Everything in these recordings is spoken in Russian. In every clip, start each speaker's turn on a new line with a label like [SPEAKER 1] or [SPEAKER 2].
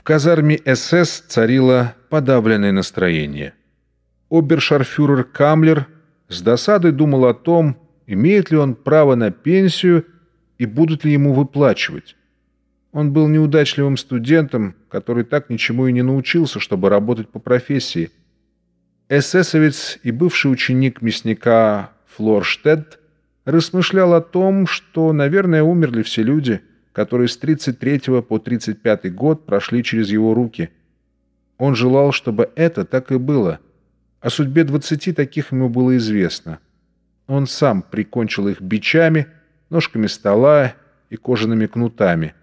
[SPEAKER 1] В казарме СС царило подавленное настроение. Обершарфюрер Камлер с досадой думал о том, имеет ли он право на пенсию и будут ли ему выплачивать. Он был неудачливым студентом, который так ничему и не научился, чтобы работать по профессии. Эсэсовец и бывший ученик мясника Флорштедт размышлял о том, что, наверное, умерли все люди, которые с 33 по 35 год прошли через его руки. Он желал, чтобы это так и было. О судьбе 20 таких ему было известно. Он сам прикончил их бичами, ножками стола и кожаными кнутами.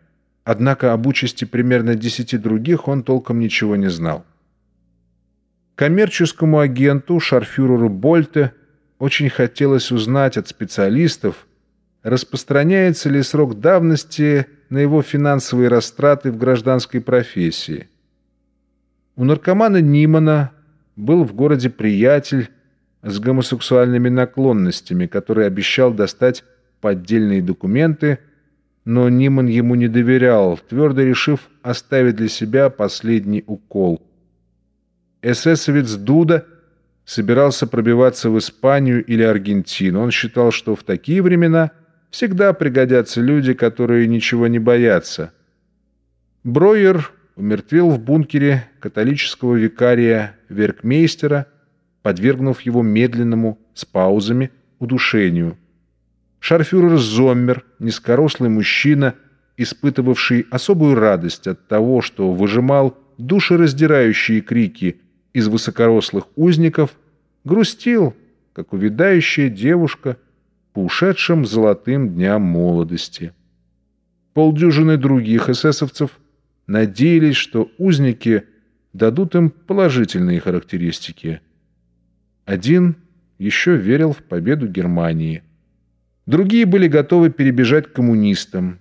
[SPEAKER 1] Однако об участи примерно 10 других он толком ничего не знал. Коммерческому агенту, шарфюреру Больте, очень хотелось узнать от специалистов, распространяется ли срок давности на его финансовые растраты в гражданской профессии. У наркомана Нимана был в городе приятель с гомосексуальными наклонностями, который обещал достать поддельные документы, но Ниман ему не доверял, твердо решив оставить для себя последний укол – эсэсовец Дуда собирался пробиваться в Испанию или Аргентину. Он считал, что в такие времена всегда пригодятся люди, которые ничего не боятся. Бройер умертвил в бункере католического викария Веркмейстера, подвергнув его медленному, с паузами, удушению. Шарфюрер Зоммер, низкорослый мужчина, испытывавший особую радость от того, что выжимал душераздирающие крики из высокорослых узников грустил, как увядающая девушка по ушедшим золотым дням молодости. Полдюжины других эсэсовцев надеялись, что узники дадут им положительные характеристики. Один еще верил в победу Германии. Другие были готовы перебежать к коммунистам.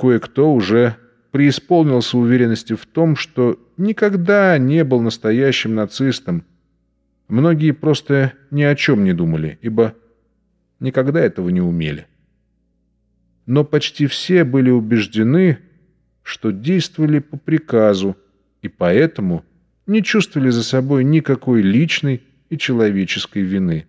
[SPEAKER 1] Кое-кто уже преисполнился уверенности в том, что никогда не был настоящим нацистом. Многие просто ни о чем не думали, ибо никогда этого не умели. Но почти все были убеждены, что действовали по приказу, и поэтому не чувствовали за собой никакой личной и человеческой вины.